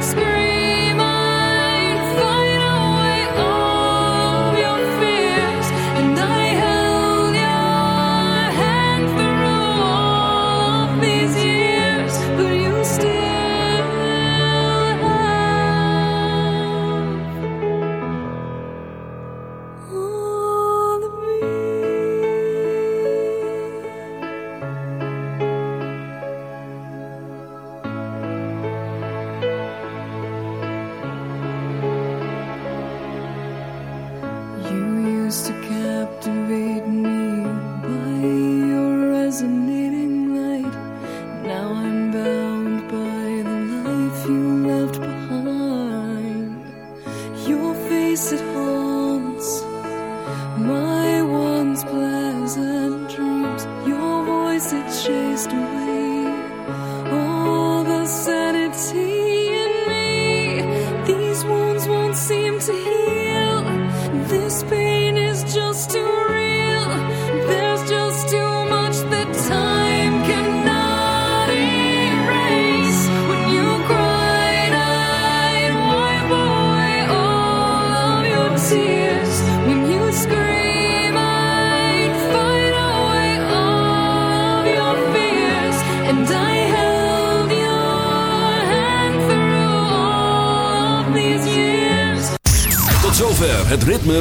Spirit.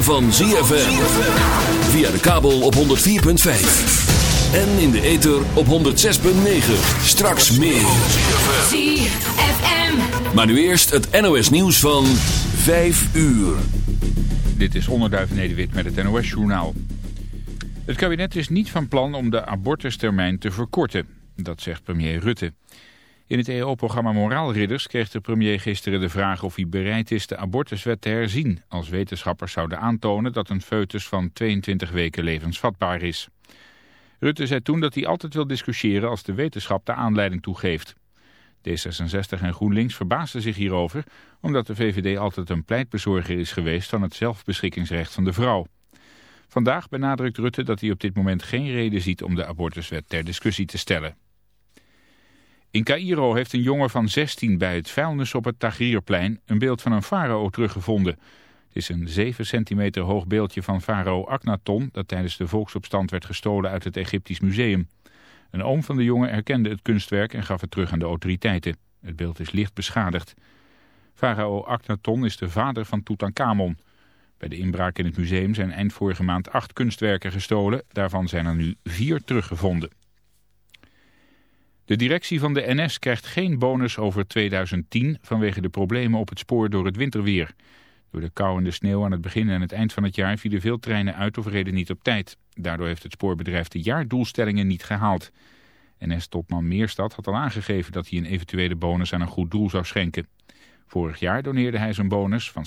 Van ZFM. Via de kabel op 104.5. En in de ether op 106.9. Straks meer. ZFM. Maar nu eerst het NOS nieuws van 5 uur. Dit is Onderduif Nederwit met het NOS journaal. Het kabinet is niet van plan om de abortustermijn te verkorten. Dat zegt premier Rutte. In het EO-programma Moraalridders kreeg de premier gisteren de vraag of hij bereid is de abortuswet te herzien... als wetenschappers zouden aantonen dat een foetus van 22 weken levensvatbaar is. Rutte zei toen dat hij altijd wil discussiëren als de wetenschap de aanleiding toegeeft. D66 en GroenLinks verbaasden zich hierover... omdat de VVD altijd een pleitbezorger is geweest van het zelfbeschikkingsrecht van de vrouw. Vandaag benadrukt Rutte dat hij op dit moment geen reden ziet om de abortuswet ter discussie te stellen. In Cairo heeft een jongen van 16 bij het vuilnis op het Tahrirplein een beeld van een farao teruggevonden. Het is een 7 centimeter hoog beeldje van farao Akhenaton dat tijdens de volksopstand werd gestolen uit het Egyptisch museum. Een oom van de jongen herkende het kunstwerk en gaf het terug aan de autoriteiten. Het beeld is licht beschadigd. Farao Akhenaton is de vader van Tutankhamon. Bij de inbraak in het museum zijn eind vorige maand acht kunstwerken gestolen. Daarvan zijn er nu vier teruggevonden. De directie van de NS krijgt geen bonus over 2010 vanwege de problemen op het spoor door het winterweer. Door de kou en de sneeuw aan het begin en het eind van het jaar vielen veel treinen uit of reden niet op tijd. Daardoor heeft het spoorbedrijf de jaardoelstellingen niet gehaald. NS-topman Meerstad had al aangegeven dat hij een eventuele bonus aan een goed doel zou schenken. Vorig jaar doneerde hij zijn bonus van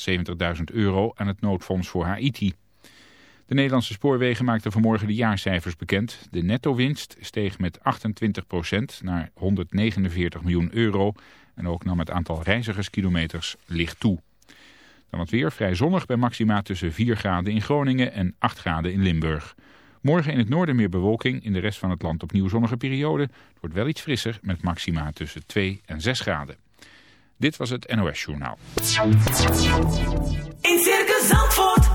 70.000 euro aan het noodfonds voor Haiti. De Nederlandse spoorwegen maakten vanmorgen de jaarcijfers bekend. De netto-winst steeg met 28% naar 149 miljoen euro. En ook nam het aantal reizigerskilometers licht toe. Dan het weer vrij zonnig bij maxima tussen 4 graden in Groningen en 8 graden in Limburg. Morgen in het noorden meer bewolking, in de rest van het land opnieuw zonnige periode. Het wordt wel iets frisser met maxima tussen 2 en 6 graden. Dit was het NOS Journaal. In Circus Zandvoort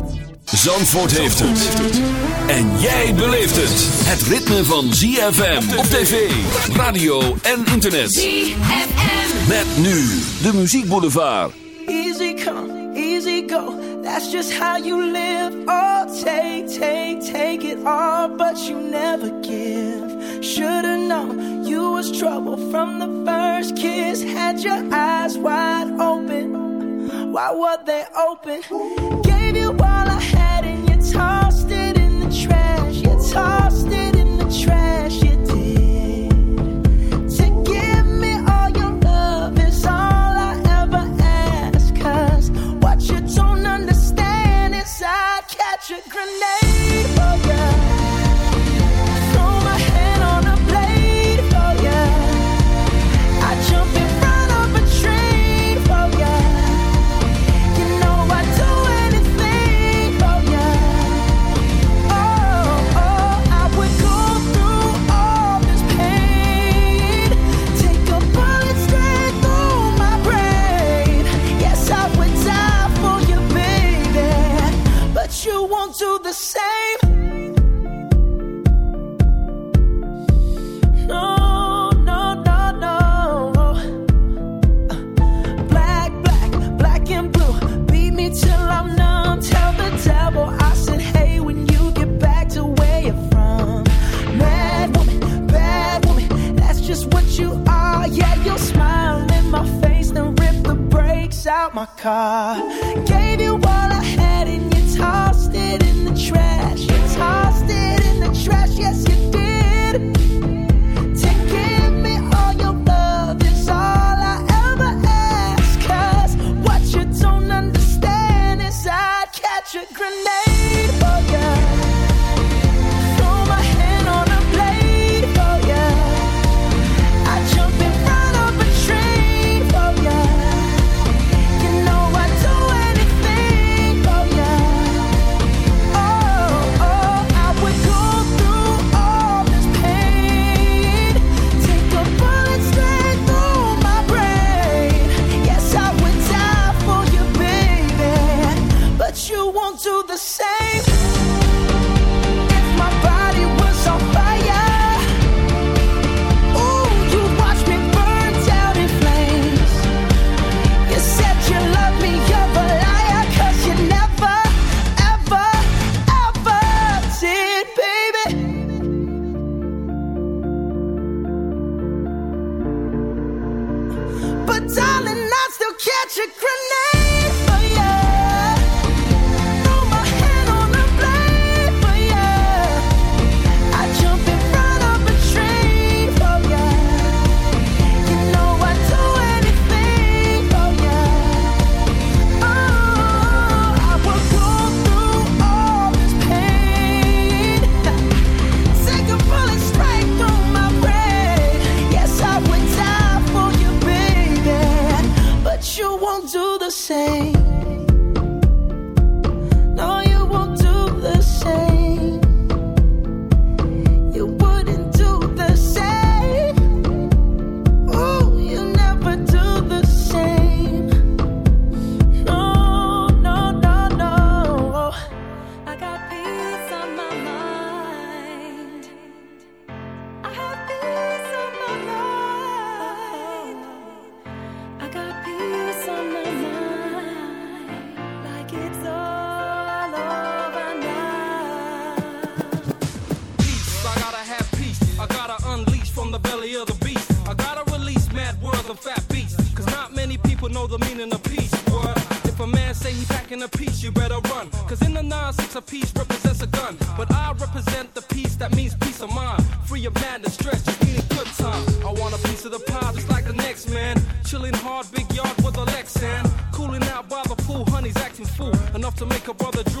Zandvoort heeft het. En jij beleeft het. Het ritme van ZFM op tv, radio en internet. ZFM. Met nu de muziekboulevard. Easy come, easy go. That's just how you live. Oh, take, take, take it all. But you never give. Should've known you was trouble from the first kiss. Had your eyes wide open. Why were they open? car. Get If a man say he packing a piece, you better run. Cause in the nine, six, a piece represents a gun. But I represent the peace that means peace of mind. Free of madness, stress, just need a good time. I want a piece of the pie just like the next man. Chilling hard, big yard with a Lexan. Cooling out by the pool, honey's acting fool. Enough to make a brother drool.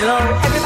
Hello.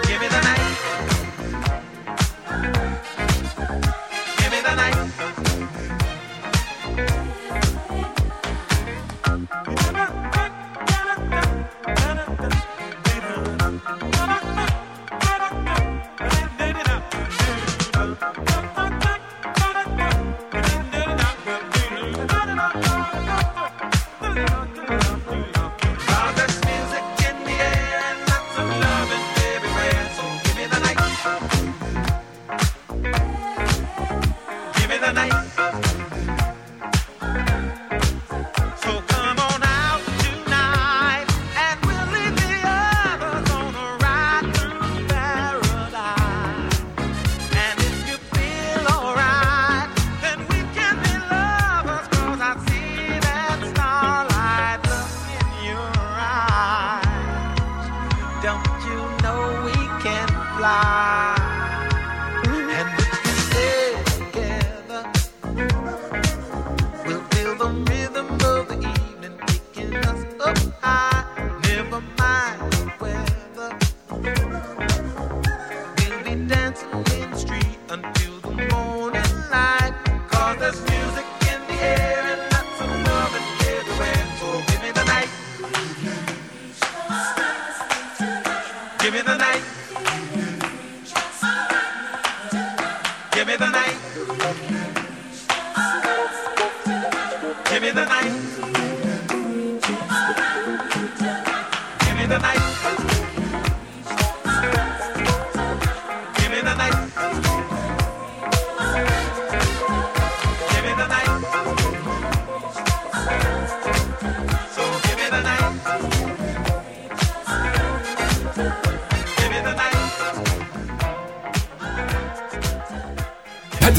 Give me the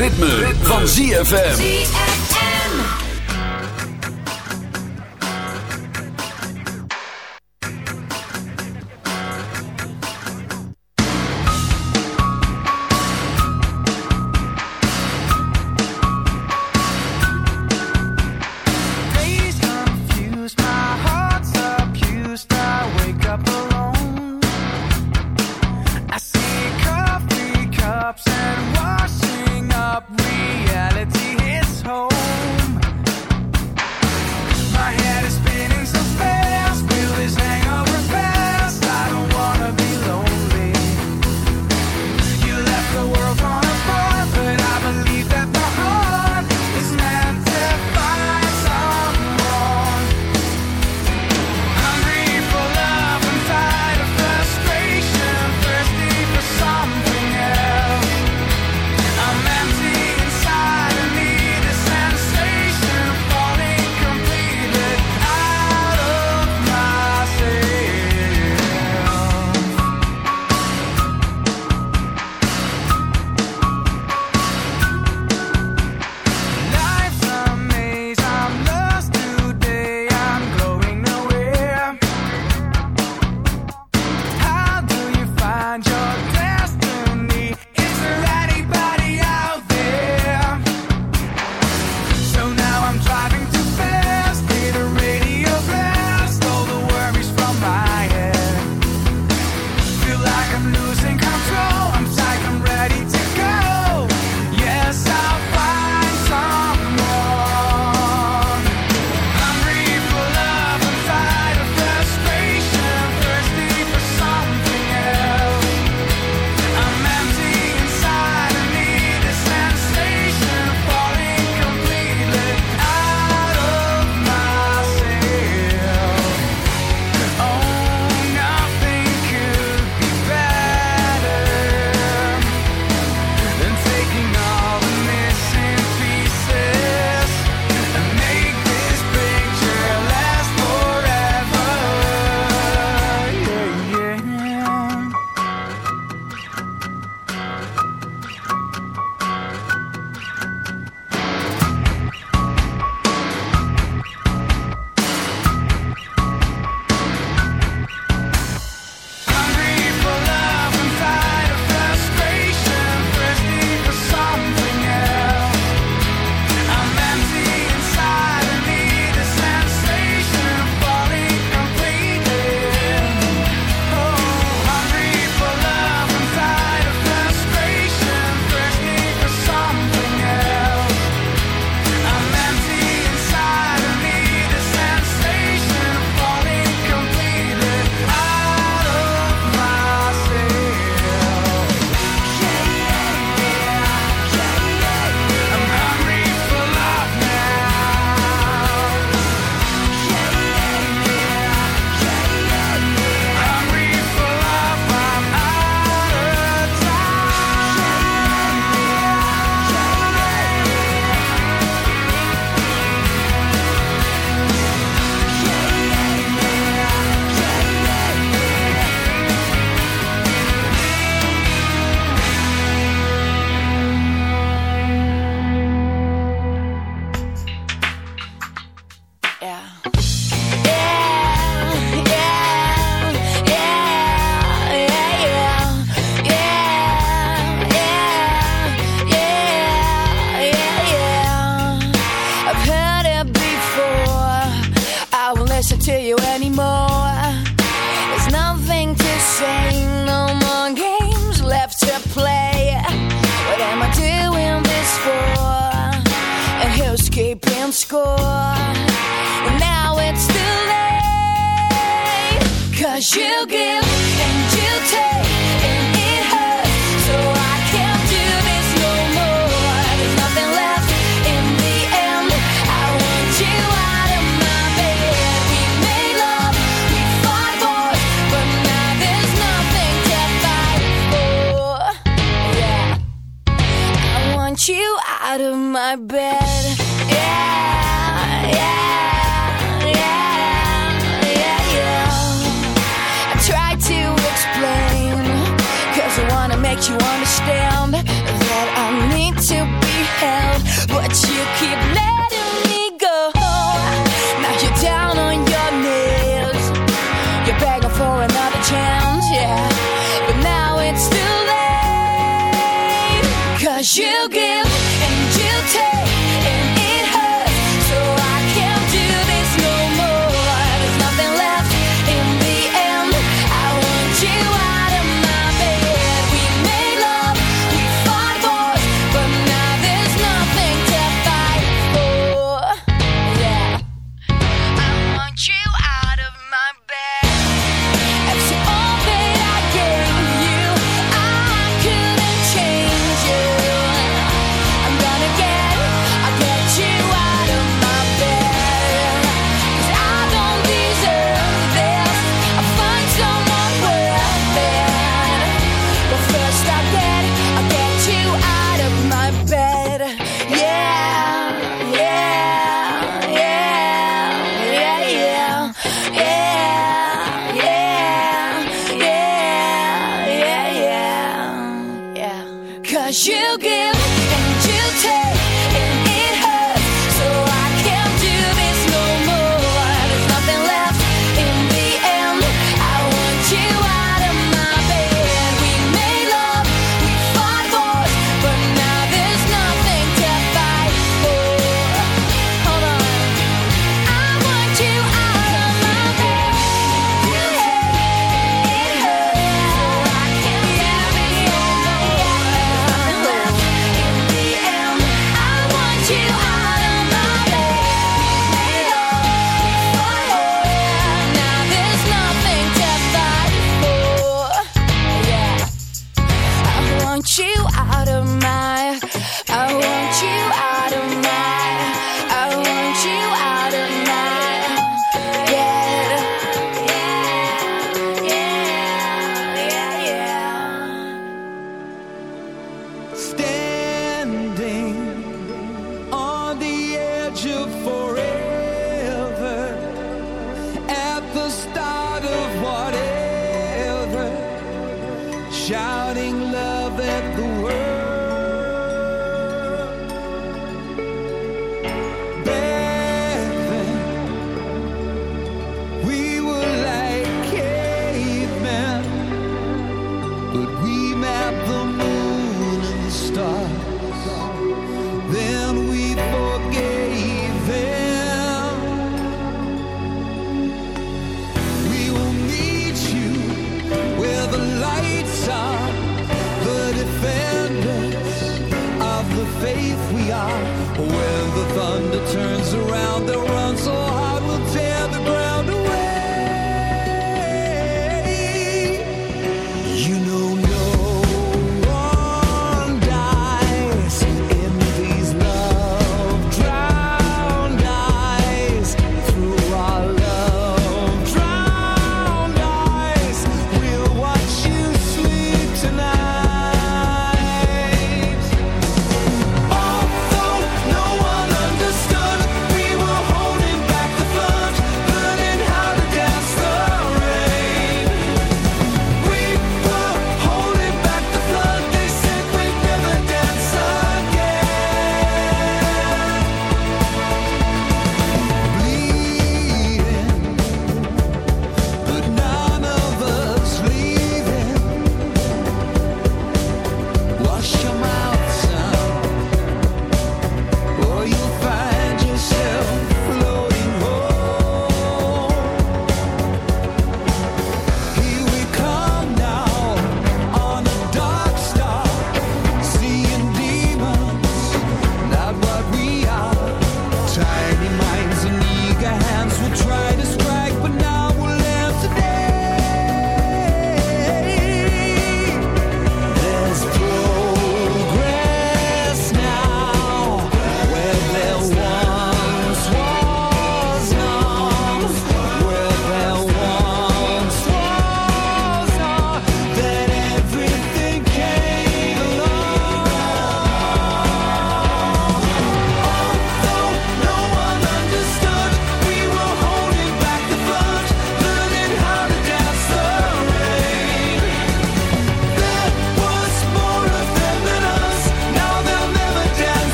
Ritme, van ZFM. Cause you give and you take,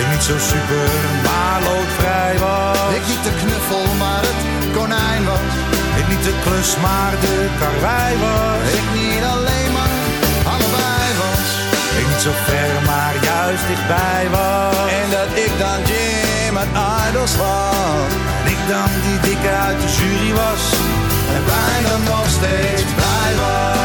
Ik niet zo super, maar loodvrij was. Ik niet de knuffel, maar het konijn was. Ik niet de klus, maar de karwei was. Ik niet alleen, maar allebei was. Ik niet zo ver, maar juist dichtbij was. En dat ik dan Jim uit Idols was. En ik dan die dikke uit de jury was. En wij dan nog steeds blij was.